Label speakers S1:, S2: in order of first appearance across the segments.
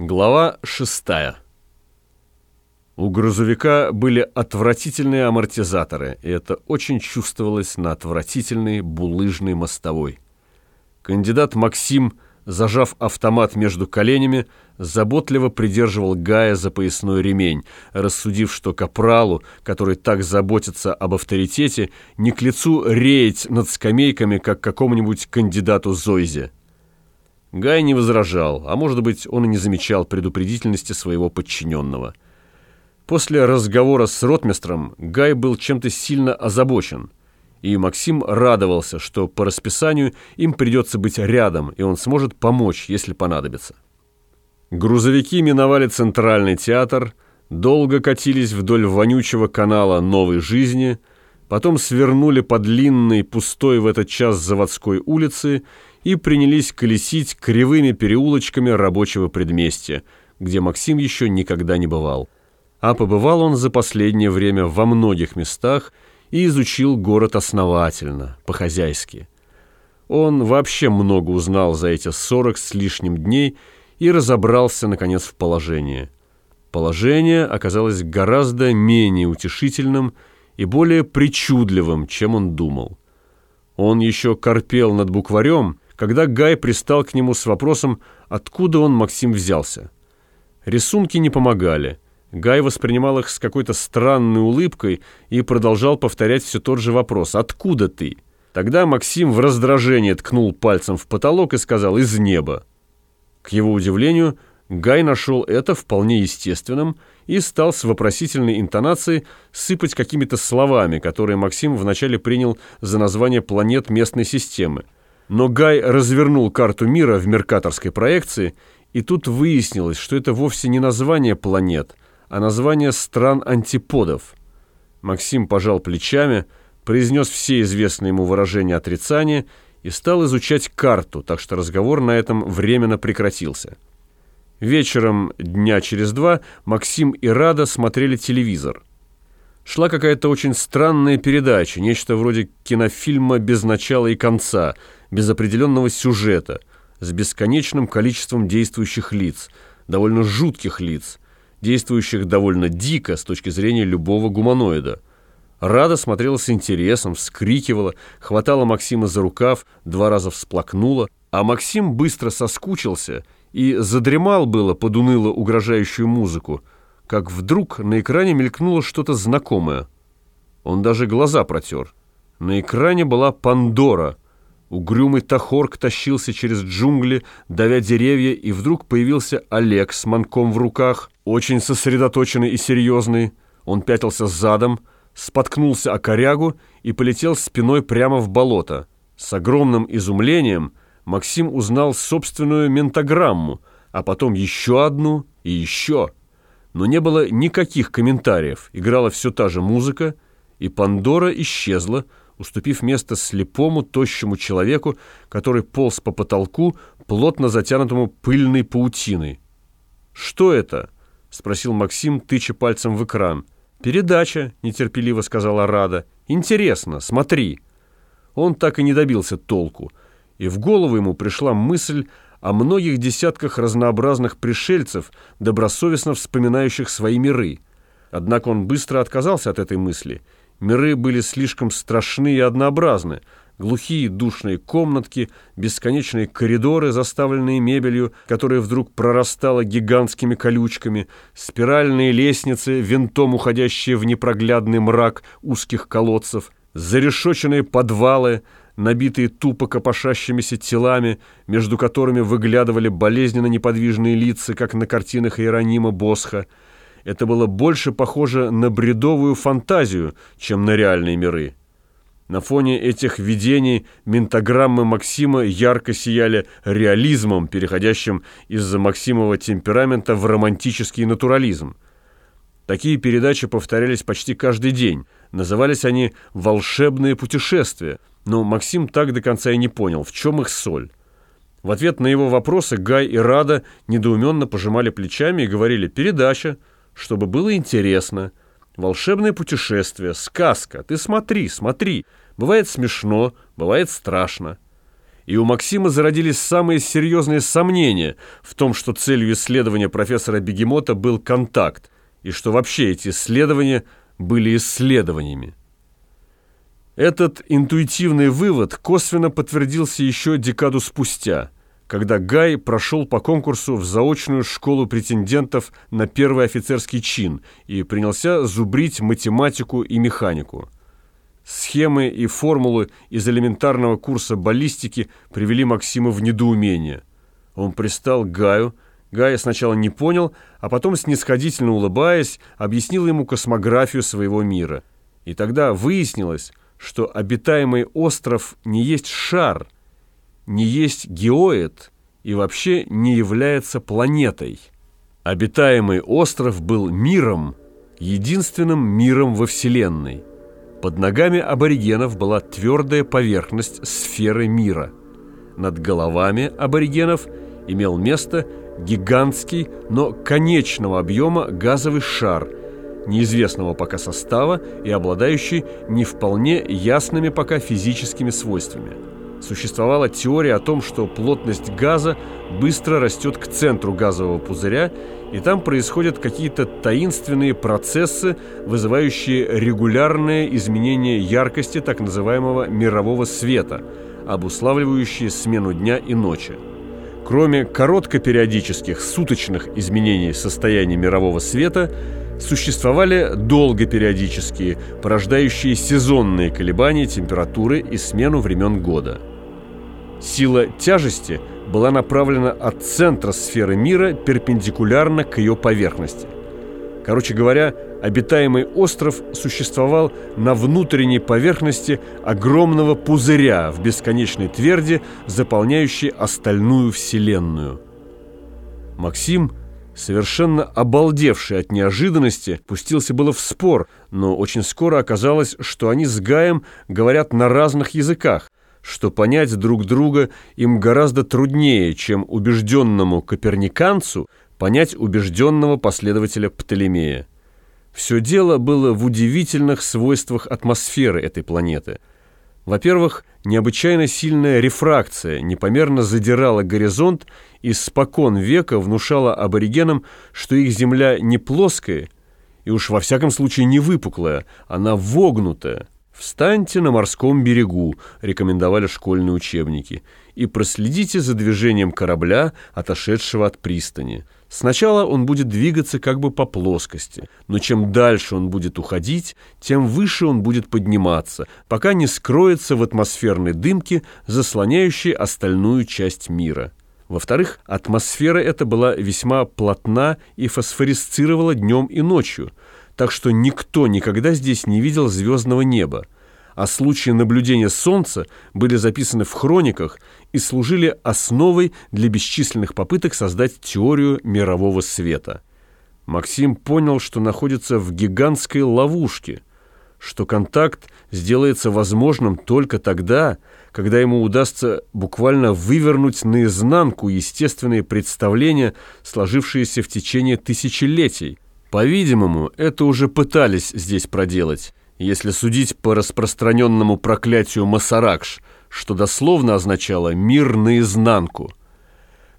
S1: Глава шестая. У грузовика были отвратительные амортизаторы, и это очень чувствовалось на отвратительной булыжной мостовой. Кандидат Максим, зажав автомат между коленями, заботливо придерживал Гая за поясной ремень, рассудив, что капралу, который так заботится об авторитете, не к лицу реять над скамейками, как какому-нибудь кандидату Зойзе. Гай не возражал, а может быть, он и не замечал предупредительности своего подчиненного. После разговора с ротмистром Гай был чем-то сильно озабочен, и Максим радовался, что по расписанию им придется быть рядом, и он сможет помочь, если понадобится. Грузовики миновали Центральный театр, долго катились вдоль вонючего канала новой жизни, потом свернули по длинной, пустой в этот час заводской улице и принялись колесить кривыми переулочками рабочего предместья, где Максим еще никогда не бывал. А побывал он за последнее время во многих местах и изучил город основательно, по-хозяйски. Он вообще много узнал за эти сорок с лишним дней и разобрался, наконец, в положении. Положение оказалось гораздо менее утешительным и более причудливым, чем он думал. Он еще корпел над букварем, когда Гай пристал к нему с вопросом, откуда он, Максим, взялся. Рисунки не помогали. Гай воспринимал их с какой-то странной улыбкой и продолжал повторять все тот же вопрос «Откуда ты?». Тогда Максим в раздражении ткнул пальцем в потолок и сказал «Из неба». К его удивлению, Гай нашел это вполне естественным и стал с вопросительной интонацией сыпать какими-то словами, которые Максим вначале принял за название планет местной системы. Но Гай развернул карту мира в меркаторской проекции, и тут выяснилось, что это вовсе не название планет, а название стран-антиподов. Максим пожал плечами, произнес все известные ему выражения отрицания и стал изучать карту, так что разговор на этом временно прекратился. Вечером дня через два Максим и Рада смотрели телевизор. Шла какая-то очень странная передача, нечто вроде кинофильма без начала и конца – без определенного сюжета, с бесконечным количеством действующих лиц, довольно жутких лиц, действующих довольно дико с точки зрения любого гуманоида. Рада смотрела с интересом, вскрикивала, хватала Максима за рукав, два раза всплакнула, а Максим быстро соскучился и задремал было под уныло угрожающую музыку, как вдруг на экране мелькнуло что-то знакомое. Он даже глаза протер. На экране была Пандора — Угрюмый Тахорк тащился через джунгли, давя деревья, и вдруг появился Олег с манком в руках, очень сосредоточенный и серьезный. Он пятился задом, споткнулся о корягу и полетел спиной прямо в болото. С огромным изумлением Максим узнал собственную ментограмму, а потом еще одну и еще. Но не было никаких комментариев, играла все та же музыка, и Пандора исчезла, уступив место слепому, тощему человеку, который полз по потолку, плотно затянутому пыльной паутиной. «Что это?» — спросил Максим, тыча пальцем в экран. «Передача», — нетерпеливо сказала Рада. «Интересно, смотри». Он так и не добился толку, и в голову ему пришла мысль о многих десятках разнообразных пришельцев, добросовестно вспоминающих свои миры. Однако он быстро отказался от этой мысли — Миры были слишком страшны и однообразны. Глухие душные комнатки, бесконечные коридоры, заставленные мебелью, которая вдруг прорастала гигантскими колючками, спиральные лестницы, винтом уходящие в непроглядный мрак узких колодцев, зарешоченные подвалы, набитые тупо копошащимися телами, между которыми выглядывали болезненно неподвижные лица, как на картинах Иеронима Босха, это было больше похоже на бредовую фантазию, чем на реальные миры. На фоне этих видений ментограммы Максима ярко сияли реализмом, переходящим из-за Максимова темперамента в романтический натурализм. Такие передачи повторялись почти каждый день. Назывались они «волшебные путешествия», но Максим так до конца и не понял, в чем их соль. В ответ на его вопросы Гай и Рада недоуменно пожимали плечами и говорили «передача», чтобы было интересно. Волшебное путешествие, сказка. Ты смотри, смотри. Бывает смешно, бывает страшно. и у Максима зародились самые серьезные сомнения в том, что целью исследования профессора Бегемота был контакт, и что вообще эти исследования были исследованиями. Этот интуитивный вывод косвенно подтвердился еще декаду спустя, когда Гай прошел по конкурсу в заочную школу претендентов на первый офицерский чин и принялся зубрить математику и механику. Схемы и формулы из элементарного курса баллистики привели Максима в недоумение. Он пристал к Гаю. Гай сначала не понял, а потом, снисходительно улыбаясь, объяснил ему космографию своего мира. И тогда выяснилось, что обитаемый остров не есть шар, не есть геоид и вообще не является планетой. Обитаемый остров был миром, единственным миром во Вселенной. Под ногами аборигенов была твердая поверхность сферы мира. Над головами аборигенов имел место гигантский, но конечного объема газовый шар – неизвестного пока состава и обладающий не вполне ясными пока физическими свойствами. Существовала теория о том, что плотность газа быстро растет к центру газового пузыря, и там происходят какие-то таинственные процессы, вызывающие регулярное изменение яркости так называемого мирового света, обуславливающие смену дня и ночи. Кроме короткопериодических суточных изменений состояния мирового света, существовали долгопериодические, порождающие сезонные колебания температуры и смену времен года. Сила тяжести была направлена от центра сферы мира перпендикулярно к ее поверхности. Короче говоря, обитаемый остров существовал на внутренней поверхности огромного пузыря в бесконечной тверди, заполняющей остальную Вселенную. Максим – Совершенно обалдевший от неожиданности, пустился было в спор, но очень скоро оказалось, что они с Гаем говорят на разных языках, что понять друг друга им гораздо труднее, чем убежденному коперниканцу понять убежденного последователя Птолемея. Все дело было в удивительных свойствах атмосферы этой планеты – во-первых, необычайно сильная рефракция непомерно задирала горизонт и спокон века внушала аборигенам, что их Земля не плоская и уж во всяком случае не выпуклая, она вогнутая. «Встаньте на морском берегу», — рекомендовали школьные учебники, «и проследите за движением корабля, отошедшего от пристани. Сначала он будет двигаться как бы по плоскости, но чем дальше он будет уходить, тем выше он будет подниматься, пока не скроется в атмосферной дымке, заслоняющей остальную часть мира. Во-вторых, атмосфера эта была весьма плотна и фосфорисцировала днем и ночью, так что никто никогда здесь не видел звездного неба а случаи наблюдения Солнца были записаны в хрониках и служили основой для бесчисленных попыток создать теорию мирового света. Максим понял, что находится в гигантской ловушке, что контакт сделается возможным только тогда, когда ему удастся буквально вывернуть наизнанку естественные представления, сложившиеся в течение тысячелетий. По-видимому, это уже пытались здесь проделать если судить по распространенному проклятию Масаракш, что дословно означало «мир наизнанку».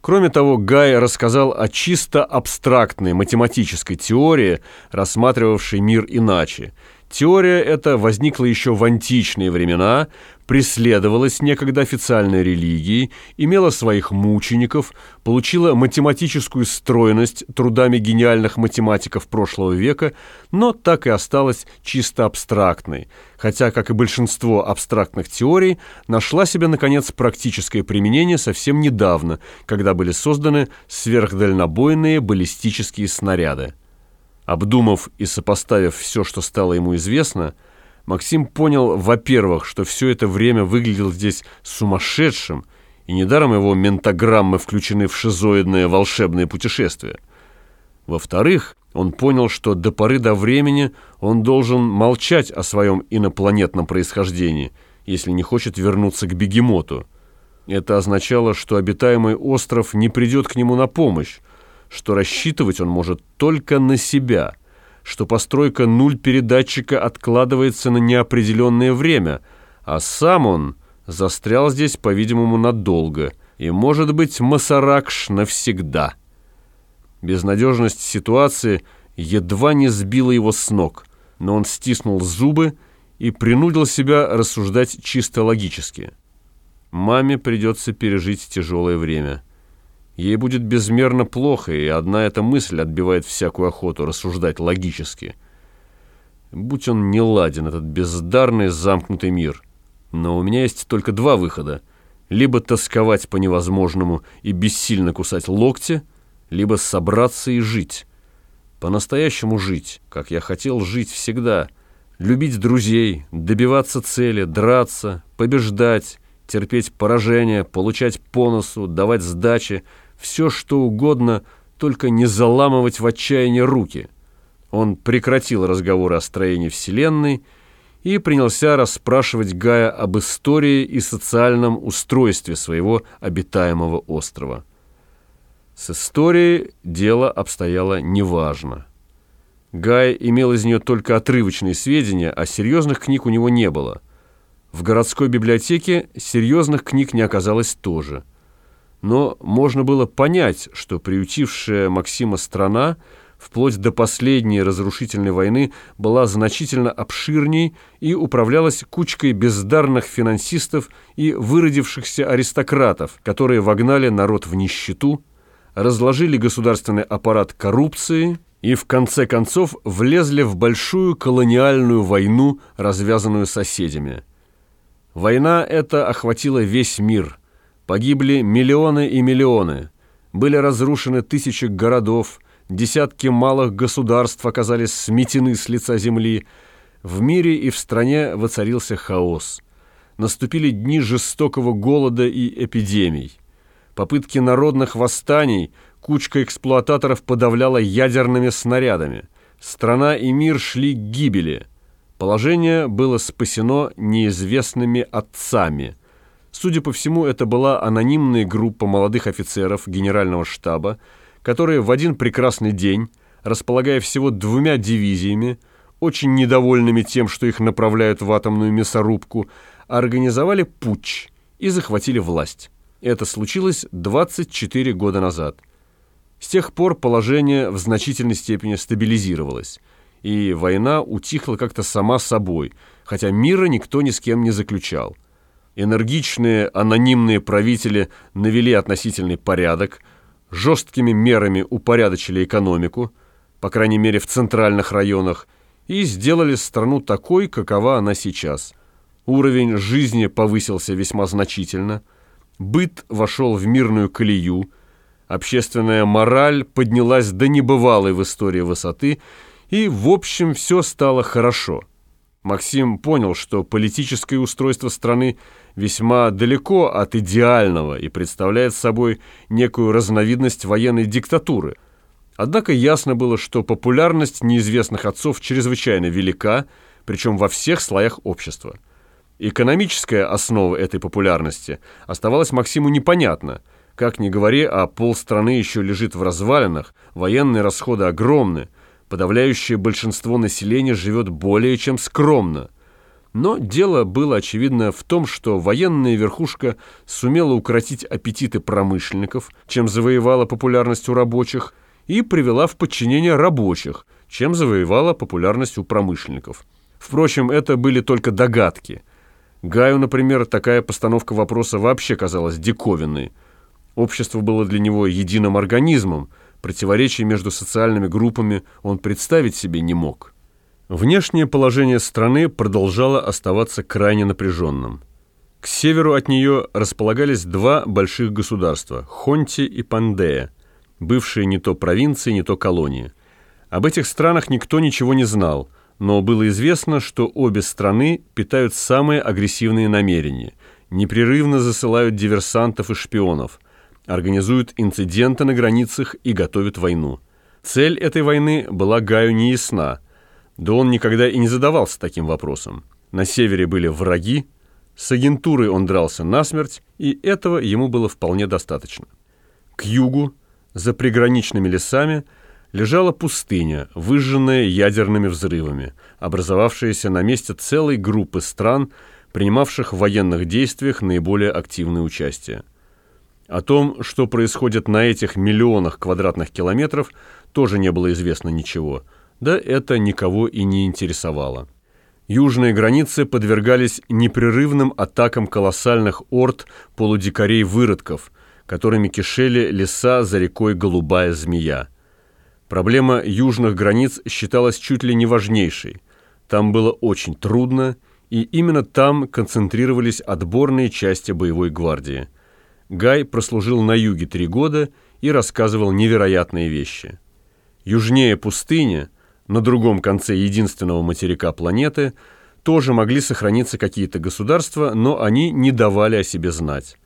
S1: Кроме того, Гай рассказал о чисто абстрактной математической теории, рассматривавшей мир иначе – Теория эта возникла еще в античные времена, преследовалась некогда официальной религией, имела своих мучеников, получила математическую стройность трудами гениальных математиков прошлого века, но так и осталась чисто абстрактной, хотя, как и большинство абстрактных теорий, нашла себе, наконец, практическое применение совсем недавно, когда были созданы сверхдальнобойные баллистические снаряды. Обдумав и сопоставив все, что стало ему известно, Максим понял, во-первых, что все это время выглядел здесь сумасшедшим, и недаром его ментограммы включены в шизоидное волшебное путешествие. Во-вторых, он понял, что до поры до времени он должен молчать о своем инопланетном происхождении, если не хочет вернуться к бегемоту. Это означало, что обитаемый остров не придет к нему на помощь, что рассчитывать он может только на себя, что постройка нуль передатчика откладывается на неопределенное время, а сам он застрял здесь, по-видимому, надолго, и, может быть, Масаракш навсегда. Безнадежность ситуации едва не сбила его с ног, но он стиснул зубы и принудил себя рассуждать чисто логически. Маме придется пережить тяжелое время. Ей будет безмерно плохо, и одна эта мысль отбивает всякую охоту рассуждать логически. Будь он не ладен, этот бездарный замкнутый мир. Но у меня есть только два выхода. Либо тосковать по невозможному и бессильно кусать локти, либо собраться и жить. По-настоящему жить, как я хотел жить всегда. Любить друзей, добиваться цели, драться, побеждать, терпеть поражение, получать по носу, давать сдачи, все что угодно, только не заламывать в отчаянии руки. Он прекратил разговоры о строении Вселенной и принялся расспрашивать Гая об истории и социальном устройстве своего обитаемого острова. С историей дело обстояло неважно. Гай имел из нее только отрывочные сведения, а серьезных книг у него не было. В городской библиотеке серьезных книг не оказалось тоже. Но можно было понять, что приютившая Максима страна вплоть до последней разрушительной войны была значительно обширней и управлялась кучкой бездарных финансистов и выродившихся аристократов, которые вогнали народ в нищету, разложили государственный аппарат коррупции и в конце концов влезли в большую колониальную войну, развязанную соседями. Война эта охватила весь мир. Погибли миллионы и миллионы. Были разрушены тысячи городов, десятки малых государств оказались сметены с лица земли. В мире и в стране воцарился хаос. Наступили дни жестокого голода и эпидемий попытки народных восстаний кучка эксплуататоров подавляла ядерными снарядами. Страна и мир шли к гибели. Положение было спасено неизвестными отцами. Судя по всему, это была анонимная группа молодых офицеров генерального штаба, которые в один прекрасный день, располагая всего двумя дивизиями, очень недовольными тем, что их направляют в атомную мясорубку, организовали путч и захватили власть. Это случилось 24 года назад. С тех пор положение в значительной степени стабилизировалось, и война утихла как-то сама собой, хотя мира никто ни с кем не заключал. Энергичные анонимные правители навели относительный порядок, жесткими мерами упорядочили экономику, по крайней мере в центральных районах, и сделали страну такой, какова она сейчас. Уровень жизни повысился весьма значительно – Быт вошел в мирную колею, общественная мораль поднялась до небывалой в истории высоты, и, в общем, все стало хорошо. Максим понял, что политическое устройство страны весьма далеко от идеального и представляет собой некую разновидность военной диктатуры. Однако ясно было, что популярность неизвестных отцов чрезвычайно велика, причем во всех слоях общества. Экономическая основа этой популярности оставалась Максиму непонятна. Как ни говори, а полстраны еще лежит в развалинах, военные расходы огромны, подавляющее большинство населения живет более чем скромно. Но дело было очевидно в том, что военная верхушка сумела укротить аппетиты промышленников, чем завоевала популярность у рабочих, и привела в подчинение рабочих, чем завоевала популярность у промышленников. Впрочем, это были только догадки – Гаю, например, такая постановка вопроса вообще казалась диковинной. Общество было для него единым организмом, противоречий между социальными группами он представить себе не мог. Внешнее положение страны продолжало оставаться крайне напряженным. К северу от нее располагались два больших государства – Хонти и Пандея, бывшие не то провинции, не то колонии. Об этих странах никто ничего не знал – но было известно, что обе страны питают самые агрессивные намерения, непрерывно засылают диверсантов и шпионов, организуют инциденты на границах и готовят войну. Цель этой войны была Гаю неясна, да он никогда и не задавался таким вопросом. На севере были враги, с агентурой он дрался насмерть, и этого ему было вполне достаточно. К югу, за приграничными лесами, лежала пустыня, выжженная ядерными взрывами, образовавшаяся на месте целой группы стран, принимавших в военных действиях наиболее активное участие. О том, что происходит на этих миллионах квадратных километров, тоже не было известно ничего, да это никого и не интересовало. Южные границы подвергались непрерывным атакам колоссальных орд полудикарей-выродков, которыми кишели леса за рекой Голубая Змея. Проблема южных границ считалась чуть ли не важнейшей. Там было очень трудно, и именно там концентрировались отборные части боевой гвардии. Гай прослужил на юге три года и рассказывал невероятные вещи. Южнее пустыни, на другом конце единственного материка планеты, тоже могли сохраниться какие-то государства, но они не давали о себе знать.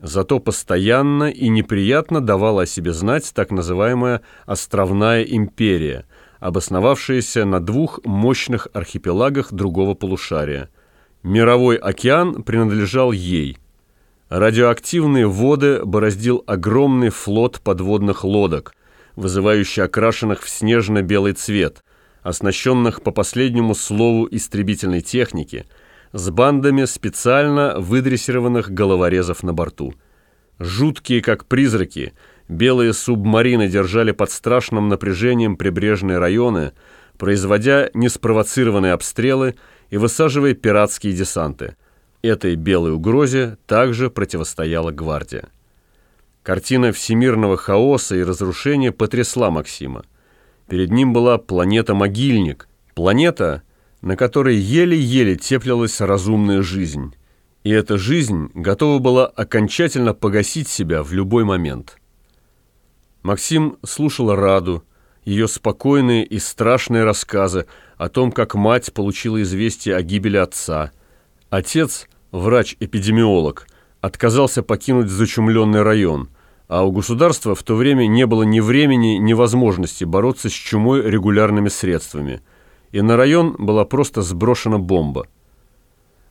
S1: Зато постоянно и неприятно давала о себе знать так называемая «островная империя», обосновавшаяся на двух мощных архипелагах другого полушария. Мировой океан принадлежал ей. Радиоактивные воды бороздил огромный флот подводных лодок, вызывающий окрашенных в снежно-белый цвет, оснащенных по последнему слову истребительной техники – с бандами специально выдрессированных головорезов на борту. Жуткие, как призраки, белые субмарины держали под страшным напряжением прибрежные районы, производя неспровоцированные обстрелы и высаживая пиратские десанты. Этой белой угрозе также противостояла гвардия. Картина всемирного хаоса и разрушения потрясла Максима. Перед ним была планета-могильник, планета – на которой еле-еле теплилась разумная жизнь. И эта жизнь готова была окончательно погасить себя в любой момент. Максим слушал Раду, ее спокойные и страшные рассказы о том, как мать получила известие о гибели отца. Отец, врач-эпидемиолог, отказался покинуть зачумленный район, а у государства в то время не было ни времени, ни возможности бороться с чумой регулярными средствами – и на район была просто сброшена бомба.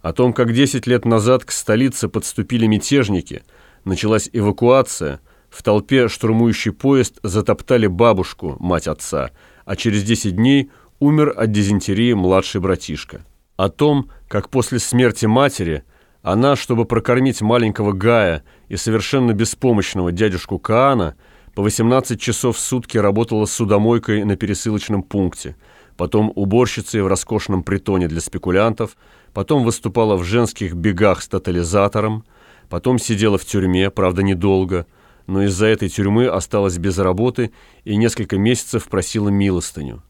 S1: О том, как 10 лет назад к столице подступили мятежники, началась эвакуация, в толпе штурмующий поезд затоптали бабушку, мать отца, а через 10 дней умер от дизентерии младший братишка. О том, как после смерти матери она, чтобы прокормить маленького Гая и совершенно беспомощного дядюшку Каана, по 18 часов в сутки работала судомойкой на пересылочном пункте – потом уборщицей в роскошном притоне для спекулянтов, потом выступала в женских бегах с тотализатором, потом сидела в тюрьме, правда, недолго, но из-за этой тюрьмы осталась без работы и несколько месяцев просила милостыню.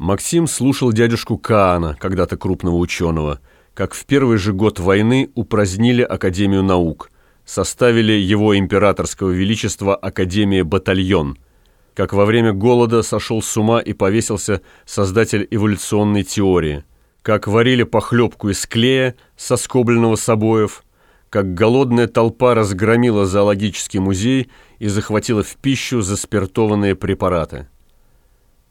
S1: Максим слушал дядюшку Каана, когда-то крупного ученого, как в первый же год войны упразднили Академию наук, составили его императорского величества Академия «Батальон», как во время голода сошел с ума и повесился создатель эволюционной теории, как варили похлебку из клея, соскобленного с обоев, как голодная толпа разгромила зоологический музей и захватила в пищу заспиртованные препараты.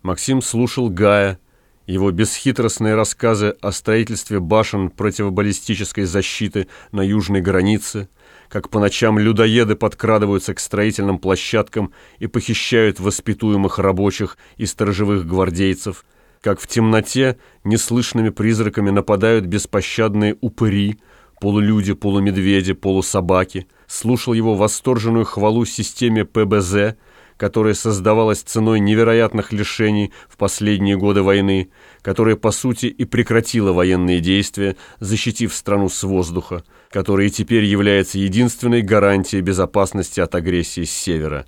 S1: Максим слушал Гая, его бесхитростные рассказы о строительстве башен противобаллистической защиты на южной границе – как по ночам людоеды подкрадываются к строительным площадкам и похищают воспитуемых рабочих и сторожевых гвардейцев, как в темноте неслышными призраками нападают беспощадные упыри, полулюди, полумедведи, полусобаки, слушал его восторженную хвалу системе ПБЗ, которая создавалась ценой невероятных лишений в последние годы войны, которая, по сути, и прекратила военные действия, защитив страну с воздуха, которая теперь является единственной гарантией безопасности от агрессии с севера.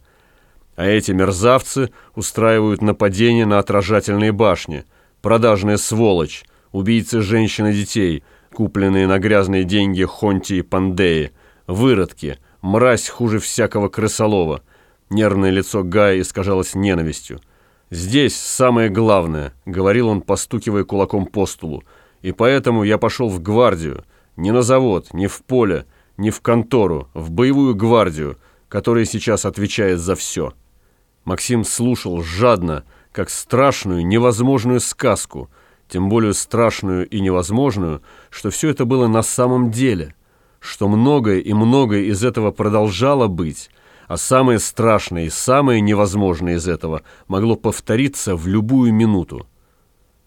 S1: А эти мерзавцы устраивают нападения на отражательные башни, продажная сволочь, убийцы женщин и детей, купленные на грязные деньги Хонти и Пандеи, выродки, мразь хуже всякого крысолова – Нервное лицо Гая искажалось ненавистью. «Здесь самое главное», — говорил он, постукивая кулаком по столу. «И поэтому я пошел в гвардию. Не на завод, не в поле, не в контору, в боевую гвардию, которая сейчас отвечает за все». Максим слушал жадно, как страшную, невозможную сказку, тем более страшную и невозможную, что все это было на самом деле, что многое и многое из этого продолжало быть, а самое страшное и самое невозможное из этого могло повториться в любую минуту.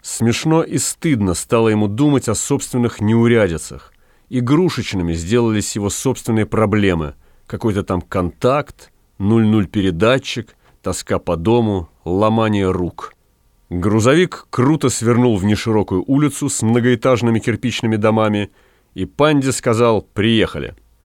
S1: Смешно и стыдно стало ему думать о собственных неурядицах. Игрушечными сделались его собственные проблемы. Какой-то там контакт, 0-0 передатчик, тоска по дому, ломание рук. Грузовик круто свернул в неширокую улицу с многоэтажными кирпичными домами, и Панди сказал «Приехали».